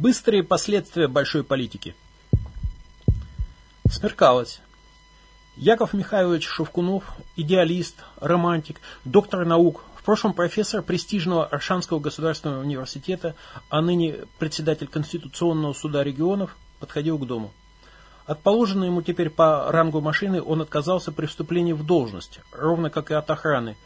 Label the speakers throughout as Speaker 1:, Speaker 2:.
Speaker 1: Быстрые последствия большой политики. Смеркалось. Яков Михайлович Шевкунов, идеалист, романтик, доктор наук, в прошлом профессор престижного Аршанского государственного университета, а ныне председатель Конституционного суда регионов, подходил к дому. От положенной ему теперь по рангу машины он отказался при вступлении в должность, ровно как и от охраны,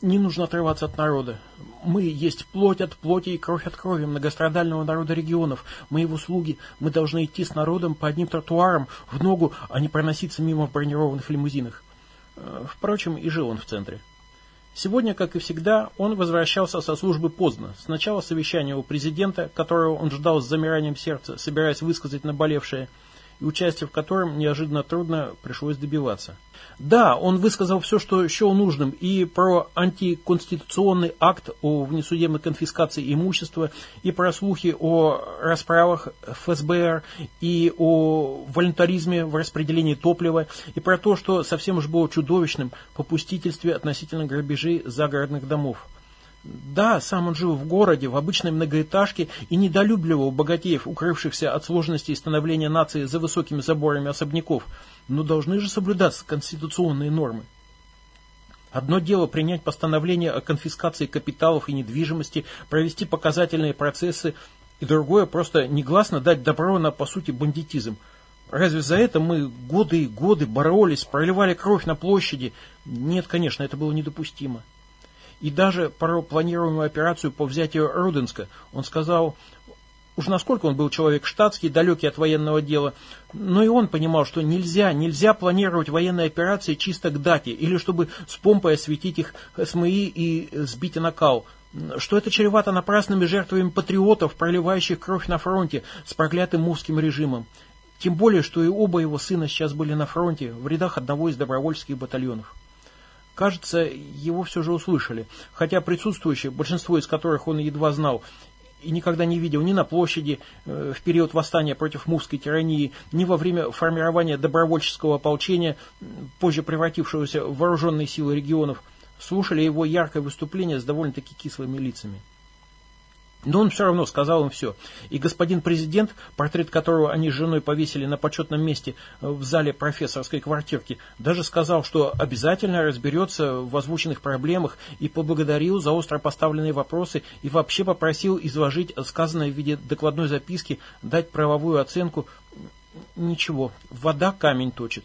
Speaker 1: не нужно отрываться от народа. Мы есть плоть от плоти и кровь от крови многострадального народа регионов. Мы его слуги. Мы должны идти с народом по одним тротуарам в ногу, а не проноситься мимо в бронированных лимузинах. Э, впрочем, и жил он в центре. Сегодня, как и всегда, он возвращался со службы поздно. Сначала совещание у президента, которого он ждал с замиранием сердца, собираясь высказать наболевшее – и участие в котором неожиданно трудно пришлось добиваться. Да, он высказал все, что счел нужным, и про антиконституционный акт о внесудебной конфискации имущества, и про слухи о расправах ФСБР, и о волонтаризме в распределении топлива, и про то, что совсем уж было чудовищным попустительстве относительно грабежей загородных домов. Да, сам он жил в городе, в обычной многоэтажке и недолюбливал богатеев, укрывшихся от сложностей становления нации за высокими заборами особняков, но должны же соблюдаться конституционные нормы. Одно дело принять постановление о конфискации капиталов и недвижимости, провести показательные процессы, и другое просто негласно дать добро на, по сути, бандитизм. Разве за это мы годы и годы боролись, проливали кровь на площади? Нет, конечно, это было недопустимо и даже про планируемую операцию по взятию Руденска. Он сказал, уж насколько он был человек штатский, далекий от военного дела, но и он понимал, что нельзя, нельзя планировать военные операции чисто к дате, или чтобы с помпой осветить их СМИ и сбить накал, что это чревато напрасными жертвами патриотов, проливающих кровь на фронте с проклятым мувским режимом. Тем более, что и оба его сына сейчас были на фронте, в рядах одного из добровольческих батальонов. Кажется, его все же услышали, хотя присутствующие, большинство из которых он едва знал, и никогда не видел ни на площади э, в период восстания против мувской тирании, ни во время формирования добровольческого ополчения, позже превратившегося в вооруженные силы регионов, слушали его яркое выступление с довольно-таки кислыми лицами. Но он все равно сказал им все. И господин президент, портрет которого они с женой повесили на почетном месте э, в зале профессорской квартирки, даже сказал, что обязательно разберется в озвученных проблемах и поблагодарил за остро поставленные вопросы и вообще попросил изложить сказанное в виде докладной записки, дать правовую оценку. Ничего, вода камень точит.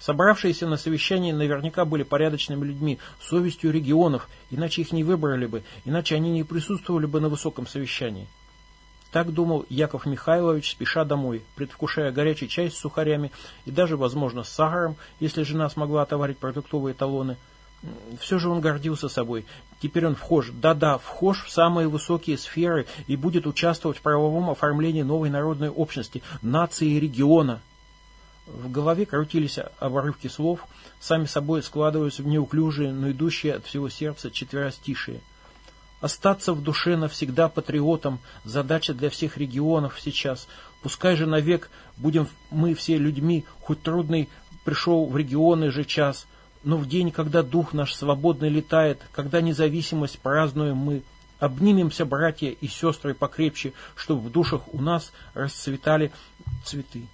Speaker 1: Собравшиеся на совещании наверняка были порядочными людьми, совестью регионов, иначе их не выбрали бы, иначе они не присутствовали бы на высоком совещании. Так думал Яков Михайлович, спеша домой, предвкушая горячий чай с сухарями и даже, возможно, с сахаром, если жена смогла отоварить продуктовые талоны. Все же он гордился собой. Теперь он вхож, да-да, вхож в самые высокие сферы и будет участвовать в правовом оформлении новой народной общности, нации и региона. В голове крутились обрывки слов, сами собой складываясь в неуклюжие, но идущие от всего сердца четверостишие. Остаться в душе навсегда патриотом – задача для всех регионов сейчас. Пускай же навек будем мы все людьми, хоть трудный пришел в регионы же час, но в день, когда дух наш свободный летает, когда независимость празднуем мы, обнимемся, братья и сестры, покрепче, чтобы в душах у нас расцветали цветы.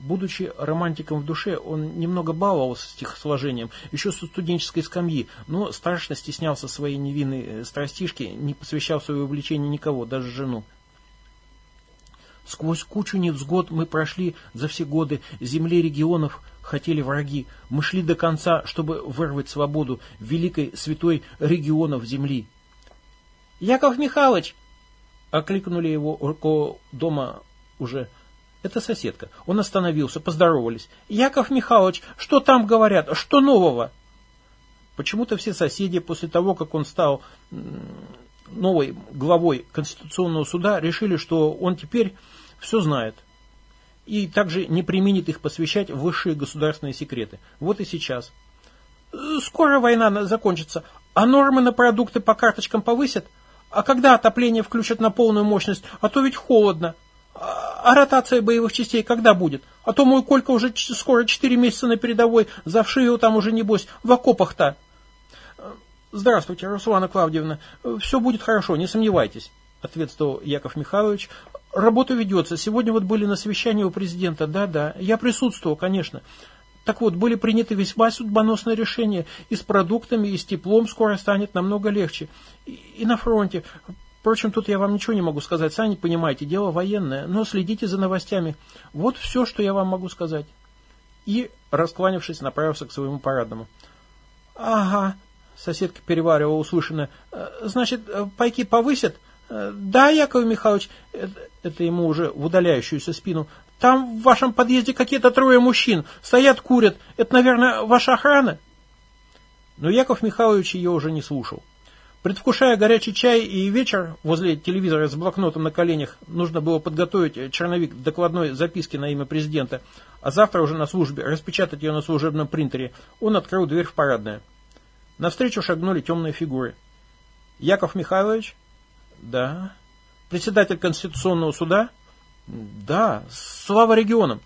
Speaker 1: Будучи романтиком в душе, он немного баловался стихосложением, еще со студенческой скамьи, но страшно стеснялся своей невинной э, страстишки, не посвящал свое увлечение никого, даже жену. Сквозь кучу невзгод мы прошли за все годы, земли регионов хотели враги. Мы шли до конца, чтобы вырвать свободу великой святой регионов земли. «Яков Михайлович!» — окликнули его около дома уже это соседка. Он остановился, поздоровались. «Яков Михайлович, что там говорят? Что нового?» Почему-то все соседи после того, как он стал новой главой Конституционного суда, решили, что он теперь все знает. И также не применит их посвящать в высшие государственные секреты. Вот и сейчас. Скоро война закончится, а нормы на продукты по карточкам повысят? А когда отопление включат на полную мощность? А то ведь холодно. А ротация боевых частей когда будет? А то мой Колька уже скоро 4 месяца на передовой, завши его там уже небось, в окопах-то. Здравствуйте, Руслана Клавдиевна. Все будет хорошо, не сомневайтесь. ответствовал Яков Михайлович. Работа ведется. Сегодня вот были на совещании у президента. Да-да, я присутствовал, конечно. Так вот, были приняты весьма судьбоносные решения. И с продуктами, и с теплом скоро станет намного легче. И, и на фронте. Впрочем, тут я вам ничего не могу сказать. Сами понимаете, дело военное. Но следите за новостями. Вот все, что я вам могу сказать. И, раскланившись, направился к своему парадному. Ага, соседка переваривала услышанное. «Э, значит, э, пайки повысят? Э, да, Яков Михайлович, это ему уже в удаляющуюся спину. Там в вашем подъезде какие-то трое мужчин. Стоят, курят. Это, наверное, ваша охрана? Но Яков Михайлович ее уже не слушал. Предвкушая горячий чай и вечер, возле телевизора с блокнотом на коленях, нужно было подготовить черновик докладной записки на имя президента, а завтра уже на службе распечатать ее на служебном принтере, он открыл дверь в парадное. Навстречу шагнули темные фигуры. Яков Михайлович? Да. Председатель Конституционного суда? Да. Слава регионам.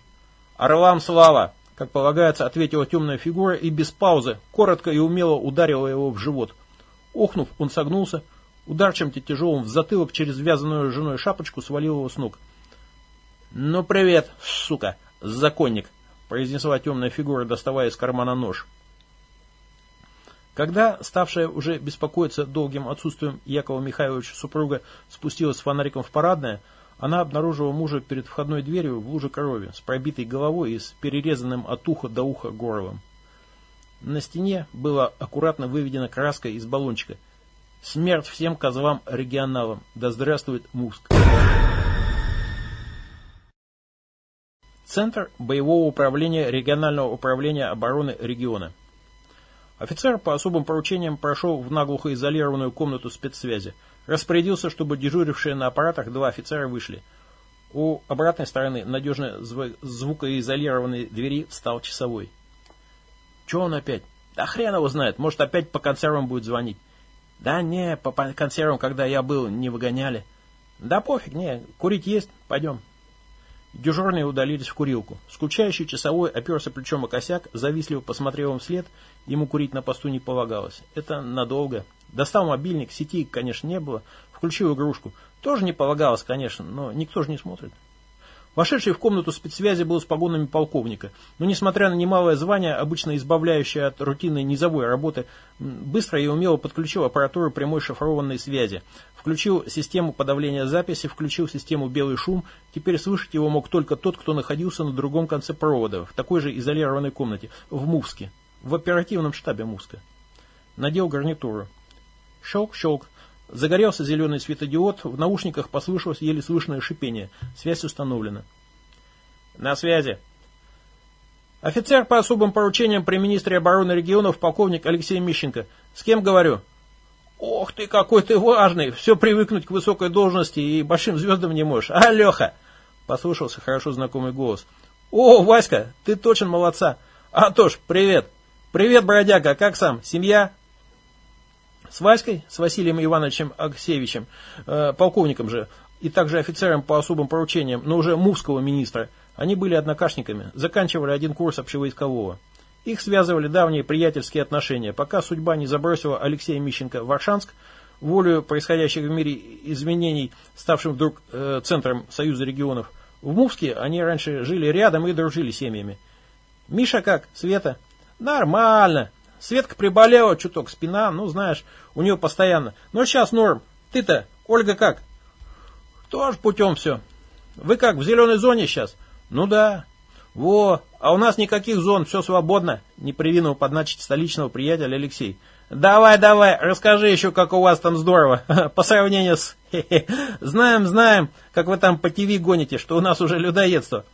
Speaker 1: Орлам слава, как полагается, ответила темная фигура и без паузы, коротко и умело ударила его в живот. Охнув, он согнулся, удар чем-то тяжелым в затылок через вязаную женой шапочку свалил его с ног. «Ну привет, сука, законник!» произнесла темная фигура, доставая из кармана нож. Когда, ставшая уже беспокоиться долгим отсутствием Якова Михайловича супруга спустилась с фонариком в парадное, она обнаружила мужа перед входной дверью в луже крови, с пробитой головой и с перерезанным от уха до уха горлом. На стене было аккуратно выведена краска из баллончика. «Смерть всем козлам-регионалам! Да здравствует Муск!» Центр боевого управления регионального управления обороны региона – Офицер по особым поручениям прошел в наглухо изолированную комнату спецсвязи. Распорядился, чтобы дежурившие на аппаратах два офицера вышли. У обратной стороны надежно звукоизолированной двери встал часовой. Че он опять? Да хрен его знает, может опять по консервам будет звонить. Да не, по консервам, когда я был, не выгоняли. Да пофиг, не, курить есть, пойдем. Дежурные удалились в курилку. Скучающий часовой оперся плечом о косяк, завистливо посмотрел им вслед, ему курить на посту не полагалось. Это надолго. Достал мобильник, сети, конечно, не было, включил игрушку. Тоже не полагалось, конечно, но никто же не смотрит. Вошедший в комнату спецсвязи был с погонами полковника, но, несмотря на немалое звание, обычно избавляющее от рутинной низовой работы, быстро и умело подключил аппаратуру прямой шифрованной связи, включил систему подавления записи, включил систему «Белый шум», теперь слышать его мог только тот, кто находился на другом конце провода, в такой же изолированной комнате, в Мувске, в оперативном штабе Мувска. Надел гарнитуру. Щелк-щелк. Загорелся зеленый светодиод, в наушниках послышалось еле слышное шипение. Связь установлена. На связи. Офицер по особым поручениям при министре обороны регионов полковник Алексей Мищенко. С кем говорю? Ох ты, какой ты важный. Все привыкнуть к высокой должности и большим звездам не можешь. А? Послышался хорошо знакомый голос. О, Васька, ты точно молодца. А то ж, привет. Привет, бродяга, как сам? Семья? С Васькой, с Василием Ивановичем Аксевичем, э, полковником же, и также офицером по особым поручениям, но уже мувского министра, они были однокашниками, заканчивали один курс общевойскового. Их связывали давние приятельские отношения, пока судьба не забросила Алексея Мищенко в Аршанск, волю происходящих в мире изменений, ставшим вдруг э, центром Союза регионов. В Мувске они раньше жили рядом и дружили семьями. «Миша как? Света?» «Нормально. Светка приболела, чуток спина, ну, знаешь, у нее постоянно. Но сейчас норм. Ты-то, Ольга, как? Тоже путем все. Вы как, в зеленой зоне сейчас? Ну да. Во, а у нас никаких зон, все свободно. Не привинул подначить столичного приятеля Алексей. Давай, давай, расскажи еще, как у вас там здорово. По сравнению с... Знаем, знаем, как вы там по ТВ гоните, что у нас уже людоедство.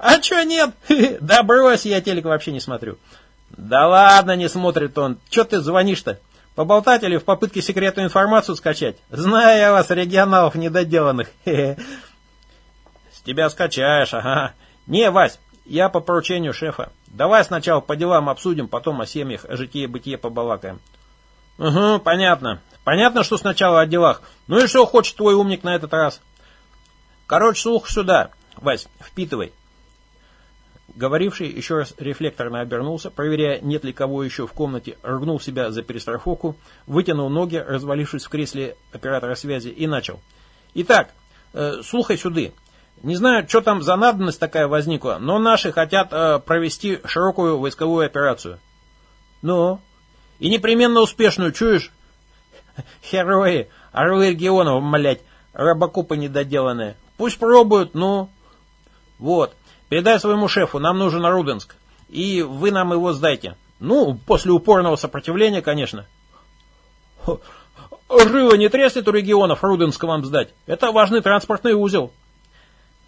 Speaker 1: А что нет? Да брось, я телек вообще не смотрю. Да ладно, не смотрит он. Че ты звонишь-то? Поболтать или в попытке секретную информацию скачать? Знаю я вас, регионалов недоделанных. С тебя скачаешь, ага. Не, Вась, я по поручению шефа. Давай сначала по делам обсудим, потом о семьях, о житие-бытие побалакаем. Угу, понятно. Понятно, что сначала о делах. Ну и что хочет твой умник на этот раз? Короче, слух сюда. Вась, впитывай. Говоривший еще раз рефлекторно обернулся, проверяя, нет ли кого еще в комнате, ргнул себя за перестраховку, вытянул ноги, развалившись в кресле оператора связи, и начал. Итак, э, слухай сюды. Не знаю, что там за надобность такая возникла, но наши хотят э, провести широкую войсковую операцию. Ну, и непременно успешную, чуешь? Герои, орлы регионов, млять, рабокопы недоделанные. Пусть пробуют, ну. Вот, передай своему шефу, нам нужен Руденск. И вы нам его сдайте. Ну, после упорного сопротивления, конечно. Рыло не треснет у регионов Руденска вам сдать. Это важный транспортный узел.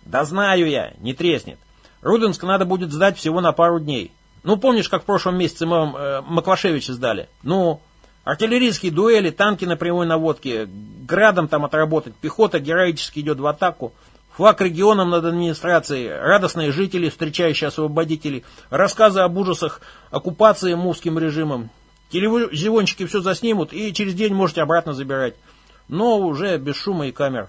Speaker 1: Да знаю я, не треснет. Руденск надо будет сдать всего на пару дней. Ну, помнишь, как в прошлом месяце мы э, Маклашевича сдали? Ну, артиллерийские дуэли, танки на прямой наводке, градом там отработать, пехота героически идет в атаку, флаг регионам над администрацией, радостные жители, встречающие освободителей, рассказы об ужасах оккупации мувским режимом. Телевизионщики все заснимут и через день можете обратно забирать. Но уже без шума и камер.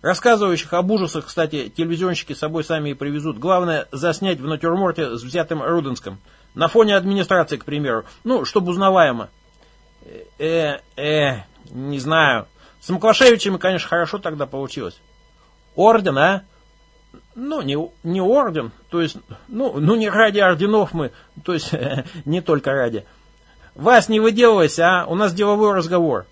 Speaker 1: Рассказывающих об ужасах, кстати, телевизионщики с собой сами и привезут. Главное, заснять в натюрморте с взятым Руденском. На фоне администрации, к примеру. Ну, чтобы узнаваемо. Э, э, не знаю. С Маклашевичами, конечно, хорошо тогда получилось. Орден, а? Ну, не, не орден, то есть, ну, ну не ради орденов мы, то есть, не только ради. Вас не выделывайся, а? У нас деловой разговор.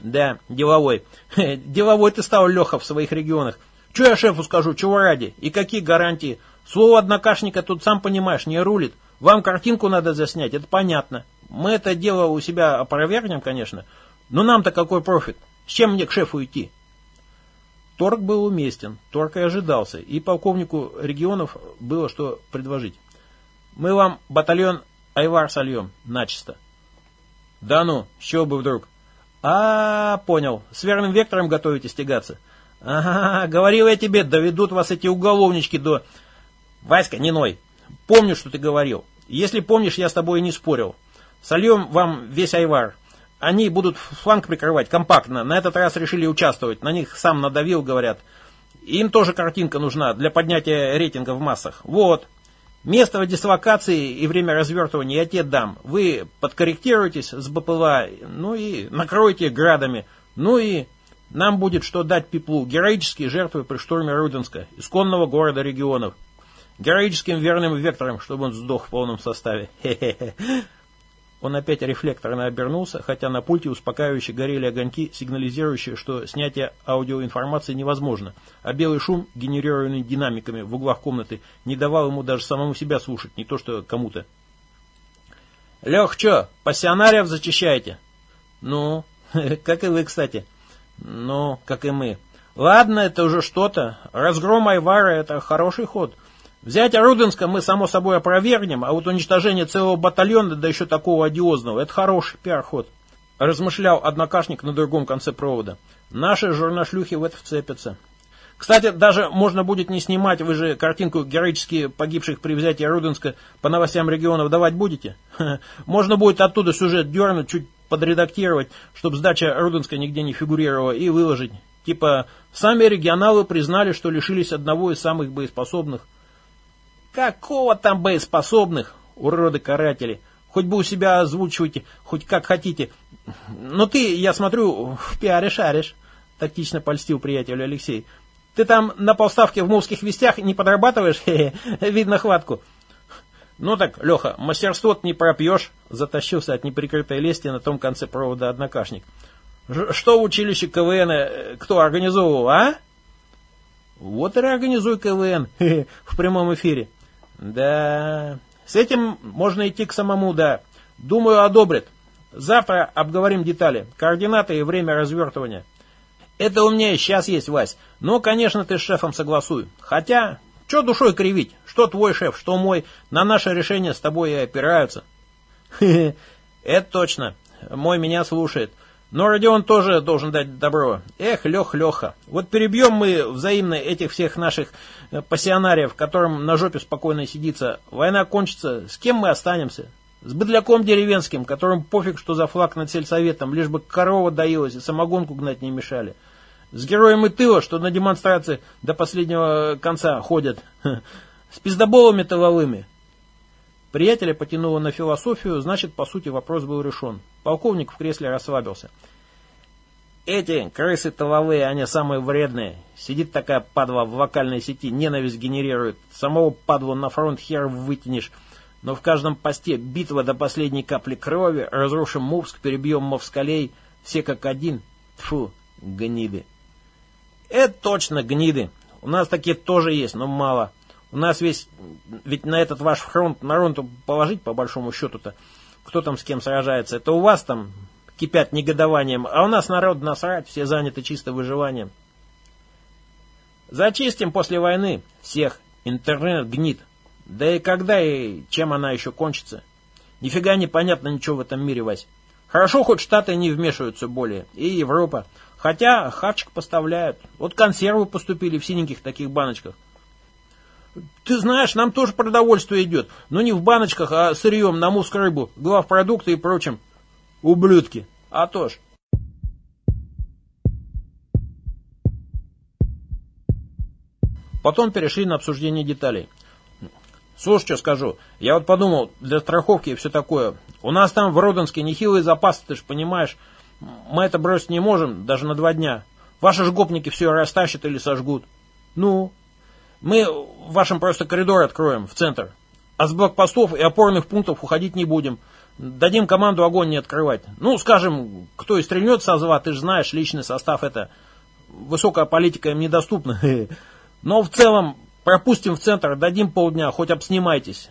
Speaker 1: Да, деловой. Деловой ты стал, Леха, в своих регионах. Че я шефу скажу, чего ради? И какие гарантии? Слово однокашника тут, сам понимаешь, не рулит. Вам картинку надо заснять, это понятно. Мы это дело у себя опровергнем, конечно. Но нам-то какой профит? С чем мне к шефу идти? Торг был уместен, торг и ожидался, и полковнику регионов было что предложить. Мы вам батальон Айвар сольем, начисто. Да ну, с чего бы вдруг? А, понял. С верным вектором готовитесь тягаться? Ага, говорил я тебе, доведут вас эти уголовнички до... Васька, не ной. Помню, что ты говорил. Если помнишь, я с тобой и не спорил. Сольем вам весь айвар. Они будут фланг прикрывать компактно. На этот раз решили участвовать. На них сам надавил, говорят. Им тоже картинка нужна для поднятия рейтинга в массах. Вот. Место дислокации и время развертывания я тебе дам. Вы подкорректируетесь с БПЛА, ну и накроете градами. Ну и нам будет что дать Пеплу. Героические жертвы при штурме Руденска, исконного города регионов. Героическим верным вектором, чтобы он сдох в полном составе. Хе-хе-хе. Он опять рефлекторно обернулся, хотя на пульте успокаивающе горели огоньки, сигнализирующие, что снятие аудиоинформации невозможно, а белый шум, генерируемый динамиками в углах комнаты, не давал ему даже самому себя слушать, не то что кому-то. «Лех, что, пассионариев зачищаете?» «Ну, как и вы, кстати». «Ну, как и мы». «Ладно, это уже что-то. Разгром Айвара – это хороший ход». Взять Руденска мы, само собой, опровергнем, а вот уничтожение целого батальона, да еще такого одиозного, это хороший пиар-ход. Размышлял однокашник на другом конце провода. Наши журнашлюхи в это вцепятся. Кстати, даже можно будет не снимать, вы же картинку героически погибших при взятии Руденска по новостям регионов давать будете? Можно будет оттуда сюжет дернуть, чуть подредактировать, чтобы сдача Руденска нигде не фигурировала, и выложить. Типа, сами регионалы признали, что лишились одного из самых боеспособных Какого там боеспособных, уроды-каратели? Хоть бы у себя озвучивайте, хоть как хотите. Но ты, я смотрю, в пиаре шаришь, тактично польстил приятель Алексей. Ты там на полставке в мувских вестях не подрабатываешь? Видно хватку. Ну так, Леха, мастерство не пропьешь, затащился от неприкрытой лести на том конце провода однокашник. Что в училище КВН э, кто организовывал, а? Вот и организуй КВН в прямом эфире. Да, с этим можно идти к самому, да. Думаю, одобрят. Завтра обговорим детали, координаты и время развертывания. Это у меня сейчас есть, Вась. Но, конечно, ты с шефом согласуй. Хотя, что душой кривить? Что твой шеф, что мой, на наше решение с тобой и опираются. Это точно. Мой меня слушает. Но Родион тоже должен дать добро. Эх, Лех, Леха, вот перебьем мы взаимно этих всех наших э, пассионариев, которым на жопе спокойно сидится. Война кончится, с кем мы останемся? С быдляком деревенским, которым пофиг, что за флаг над сельсоветом, лишь бы корова доилась и самогонку гнать не мешали. С героем и тыла, что на демонстрации до последнего конца ходят. С пиздоболами тыловыми. Приятеля потянуло на философию, значит, по сути, вопрос был решен. Полковник в кресле расслабился. Эти крысы тыловые, они самые вредные. Сидит такая падла в вокальной сети, ненависть генерирует. Самого падлу на фронт хер вытянешь. Но в каждом посте битва до последней капли крови, разрушим Мувск, перебьем Мовскалей, все как один. Тфу, гниды. Это точно гниды. У нас такие тоже есть, но мало. У нас весь, ведь на этот ваш фронт, народ положить по большому счету-то, кто там с кем сражается, это у вас там кипят негодованием, а у нас народ насрать, все заняты чисто выживанием. Зачистим после войны всех, интернет гнит. Да и когда и чем она еще кончится? Нифига не понятно ничего в этом мире, Вась. Хорошо, хоть Штаты не вмешиваются более, и Европа. Хотя хавчик поставляют. Вот консервы поступили в синеньких таких баночках. Ты знаешь, нам тоже продовольствие идет, но не в баночках, а сырьем на муск рыбу, главпродукты и прочим. Ублюдки. А то ж. Потом перешли на обсуждение деталей. Слушай, что скажу. Я вот подумал, для страховки и все такое. У нас там в Родонске нехилые запасы, ты же понимаешь. Мы это бросить не можем, даже на два дня. Ваши ж гопники все растащат или сожгут. Ну, мы в вашем просто коридор откроем в центр. А с блокпостов и опорных пунктов уходить не будем. Дадим команду огонь не открывать. Ну, скажем, кто и стрельнет со зла, ты же знаешь, личный состав это... Высокая политика им недоступна. Но в целом пропустим в центр, дадим полдня, хоть обснимайтесь.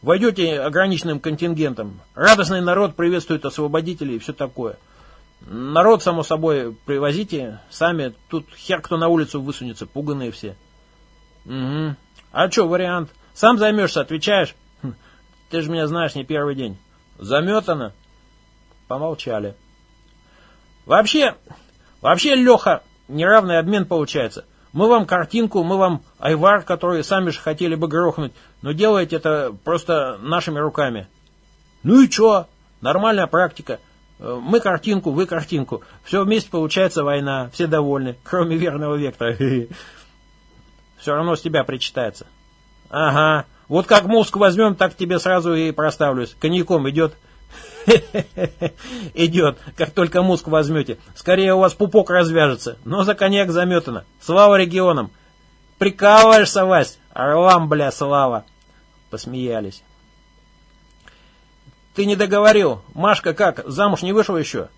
Speaker 1: Войдете ограниченным контингентом. Радостный народ приветствует освободителей и все такое. Народ, само собой, привозите сами. Тут хер кто на улицу высунется, пуганые все. Угу. А что, вариант? Сам займешься, отвечаешь? Хм, ты же меня знаешь не первый день. Заметано. Помолчали. Вообще, вообще, Леха, неравный обмен получается. Мы вам картинку, мы вам айвар, который сами же хотели бы грохнуть, но делаете это просто нашими руками. Ну и что? Нормальная практика. Э, мы картинку, вы картинку. Все вместе получается война. Все довольны, кроме верного вектора. Все равно с тебя причитается. Ага. Вот как мозг возьмем, так тебе сразу и проставлюсь. Коньяком идет? Идет, как только мозг возьмете. Скорее у вас пупок развяжется, но за коньяк заметано. Слава регионам! Прикалываешься, Вась? Орлам, бля, слава! Посмеялись. Ты не договорил. Машка как, замуж не вышел еще?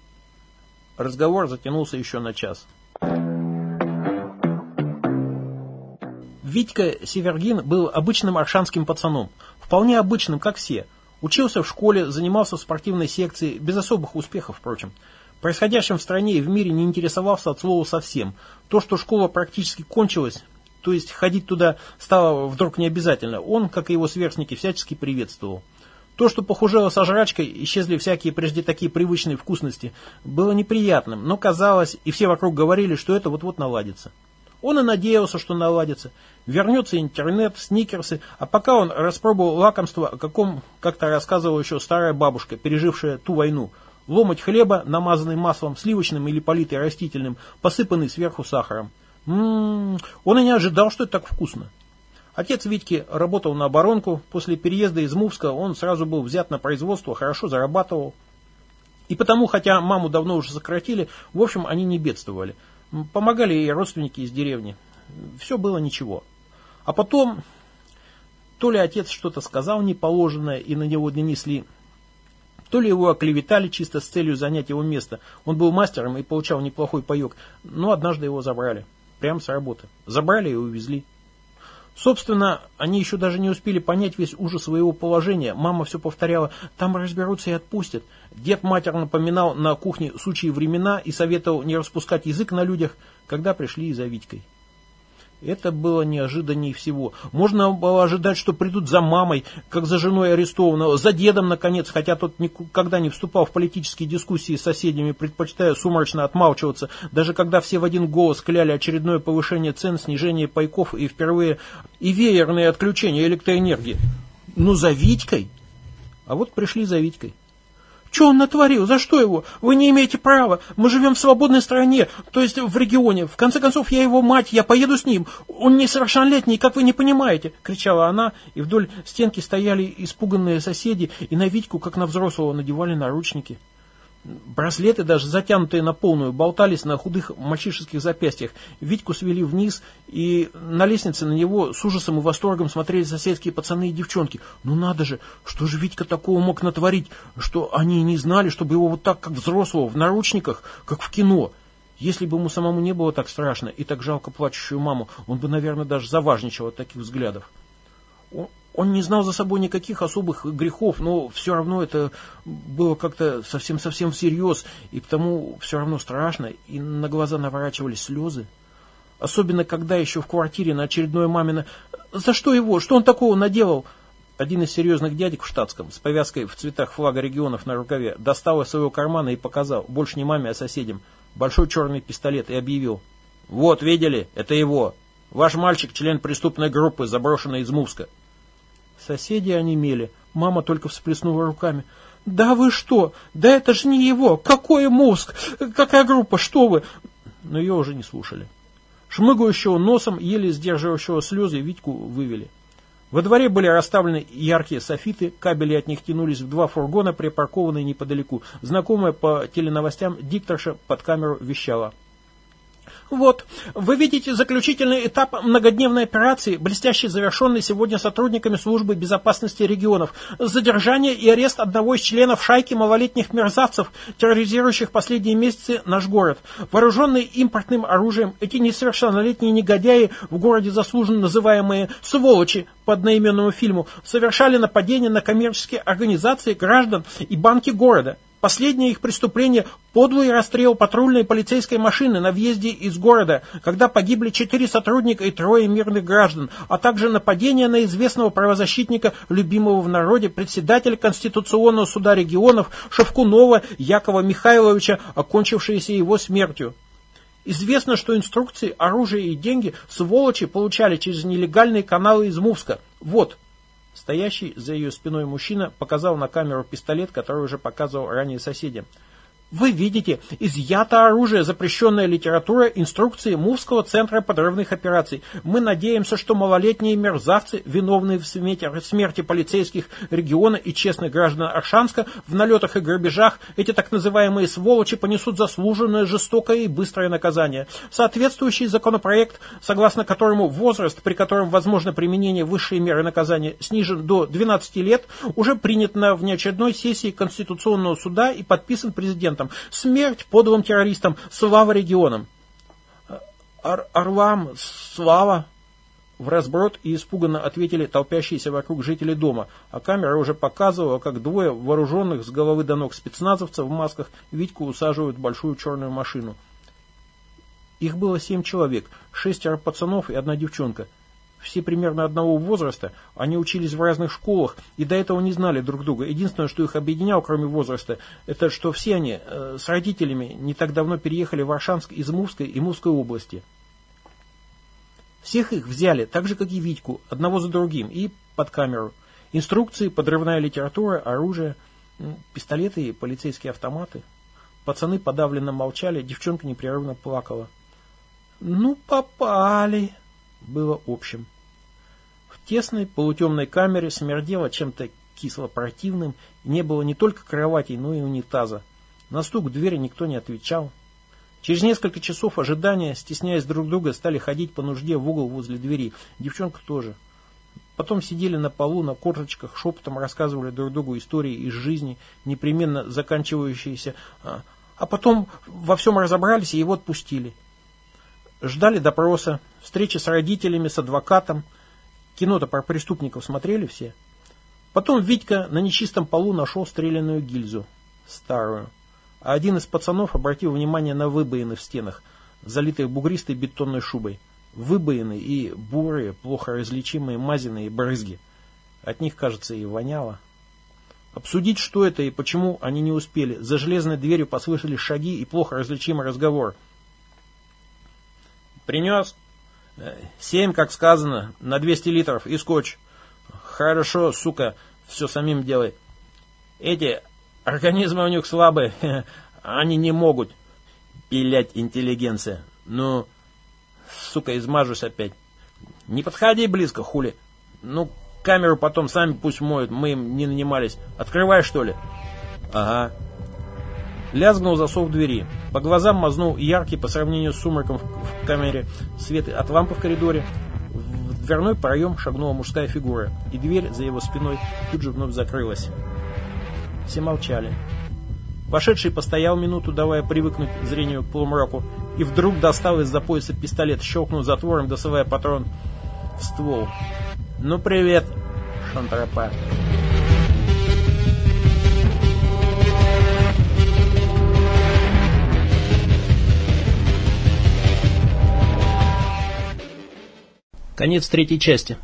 Speaker 1: Разговор затянулся еще на час. Витька Севергин был обычным аршанским пацаном, вполне обычным, как все. Учился в школе, занимался в спортивной секции, без особых успехов, впрочем. Происходящим в стране и в мире не интересовался от слова совсем. То, что школа практически кончилась, то есть ходить туда стало вдруг необязательно, он, как и его сверстники, всячески приветствовал. То, что похужело со жрачкой, исчезли всякие прежде такие привычные вкусности, было неприятным, но казалось, и все вокруг говорили, что это вот-вот наладится. Он и надеялся, что наладится. Вернется интернет, сникерсы, а пока он распробовал лакомство, о каком как-то рассказывала еще старая бабушка, пережившая ту войну. Ломоть хлеба, намазанный маслом, сливочным или политый растительным, посыпанный сверху сахаром. М-м-м, он и не ожидал, что это так вкусно. Отец Витьки работал на оборонку. После переезда из Мувска он сразу был взят на производство, хорошо зарабатывал. И потому, хотя маму давно уже сократили, в общем, они не бедствовали. Помогали и родственники из деревни. Все было ничего. А потом, то ли отец что-то сказал неположенное и на него донесли, то ли его оклеветали чисто с целью занять его место. Он был мастером и получал неплохой паек, но однажды его забрали. Прямо с работы. Забрали и увезли. Собственно, они еще даже не успели понять весь ужас своего положения. Мама все повторяла, там разберутся и отпустят. Дед матер напоминал на кухне сучьи времена и советовал не распускать язык на людях, когда пришли и за Витькой. Это было неожиданнее всего. Можно было ожидать, что придут за мамой, как за женой арестованного, за дедом, наконец, хотя тот никогда не вступал в политические дискуссии с соседями, предпочитая сумрачно отмалчиваться, даже когда все в один голос кляли очередное повышение цен, снижение пайков и впервые и веерные отключения электроэнергии. Ну, за Витькой? А вот пришли за Витькой. Что он натворил? За что его? Вы не имеете права. Мы живем в свободной стране, то есть в регионе. В конце концов, я его мать, я поеду с ним. Он несовершеннолетний, как вы не понимаете, кричала она, и вдоль стенки стояли испуганные соседи, и на Витьку, как на взрослого, надевали наручники. Браслеты, даже затянутые на полную, болтались на худых мальчишеских запястьях. Витьку свели вниз, и на лестнице на него с ужасом и восторгом смотрели соседские пацаны и девчонки. Ну надо же, что же Витька такого мог натворить, что они не знали, чтобы его вот так, как взрослого, в наручниках, как в кино. Если бы ему самому не было так страшно и так жалко плачущую маму, он бы, наверное, даже заважничал от таких взглядов. Он не знал за собой никаких особых грехов, но все равно это было как-то совсем-совсем всерьез, и потому все равно страшно, и на глаза наворачивались слезы. Особенно, когда еще в квартире на очередное мамино «За что его? Что он такого наделал?» Один из серьезных дядек в штатском, с повязкой в цветах флага регионов на рукаве, достал из своего кармана и показал, больше не маме, а соседям, большой черный пистолет и объявил. «Вот, видели? Это его. Ваш мальчик член преступной группы, заброшенной из Муска. Соседи онемели. Мама только всплеснула руками. «Да вы что? Да это же не его! Какой мозг? Какая группа? Что вы?» Но ее уже не слушали. Шмыгающего носом, еле сдерживающего слезы, Витьку вывели. Во дворе были расставлены яркие софиты, кабели от них тянулись в два фургона, припаркованные неподалеку. Знакомая по теленовостям дикторша под камеру вещала – вот, вы видите заключительный этап многодневной операции, блестяще завершенный сегодня сотрудниками службы безопасности регионов. Задержание и арест одного из членов шайки малолетних мерзавцев, терроризирующих последние месяцы наш город. Вооруженные импортным оружием, эти несовершеннолетние негодяи, в городе заслуженно называемые «сволочи», по одноименному фильму, совершали нападения на коммерческие организации, граждан и банки города. Последнее их преступление – подлый расстрел патрульной полицейской машины на въезде из города, когда погибли четыре сотрудника и трое мирных граждан, а также нападение на известного правозащитника, любимого в народе, председателя Конституционного суда регионов Шевкунова Якова Михайловича, окончившееся его смертью. Известно, что инструкции, оружие и деньги сволочи получали через нелегальные каналы из Мувска. Вот, Стоящий за ее спиной мужчина показал на камеру пистолет, который уже показывал ранее соседям. Вы видите, изъято оружие, запрещенная литература, инструкции Мувского центра подрывных операций. Мы надеемся, что малолетние мерзавцы, виновные в смерти полицейских региона и честных граждан Аршанска, в налетах и грабежах, эти так называемые сволочи понесут заслуженное, жестокое и быстрое наказание. Соответствующий законопроект, согласно которому возраст, при котором возможно применение высшей меры наказания, снижен до 12 лет, уже принят на внеочередной сессии Конституционного суда и подписан президентом президентом. Смерть подлым террористам, слава регионам. Ор орлам, слава. В разброд и испуганно ответили толпящиеся вокруг жители дома, а камера уже показывала, как двое вооруженных с головы до ног спецназовцев в масках Витьку усаживают в большую черную машину. Их было семь человек, шестеро пацанов и одна девчонка – все примерно одного возраста, они учились в разных школах и до этого не знали друг друга. Единственное, что их объединяло, кроме возраста, это что все они э, с родителями не так давно переехали в Аршанск из Мувской и Мувской области. Всех их взяли, так же, как и Витьку, одного за другим, и под камеру. Инструкции, подрывная литература, оружие, пистолеты и полицейские автоматы. Пацаны подавленно молчали, девчонка непрерывно плакала. «Ну, попали!» Было общим. В тесной полутемной камере смердело чем-то кисло-противным, не было не только кроватей, но и унитаза. На стук в двери никто не отвечал. Через несколько часов ожидания, стесняясь друг друга, стали ходить по нужде в угол возле двери. Девчонка тоже. Потом сидели на полу, на корточках, шепотом рассказывали друг другу истории из жизни, непременно заканчивающиеся, а, а потом во всем разобрались и его отпустили. Ждали допроса, встречи с родителями, с адвокатом. Кино-то про преступников смотрели все. Потом Витька на нечистом полу нашел стрелянную гильзу. Старую. А один из пацанов обратил внимание на выбоины в стенах, залитые бугристой бетонной шубой. Выбоины и бурые, плохо различимые мазиные брызги. От них, кажется, и воняло. Обсудить, что это и почему они не успели. За железной дверью послышались шаги и плохо различимый разговор – Принес? Семь, как сказано, на 200 литров и скотч. Хорошо, сука, все самим делай. Эти организмы у них слабые, они не могут пилять интеллигенция. Ну, сука, измажусь опять. Не подходи близко, хули. Ну, камеру потом сами пусть моют, мы им не нанимались. Открывай, что ли? Ага. Лязгнул засов двери. По глазам мазнул яркий по сравнению с сумраком в камере свет от лампы в коридоре. В дверной проем шагнула мужская фигура, и дверь за его спиной тут же вновь закрылась. Все молчали. Вошедший постоял минуту, давая привыкнуть зрению к полумраку, и вдруг достал из-за пояса пистолет, щелкнул затвором, досывая патрон в ствол. «Ну, привет, шантропа!» Конец третьей части.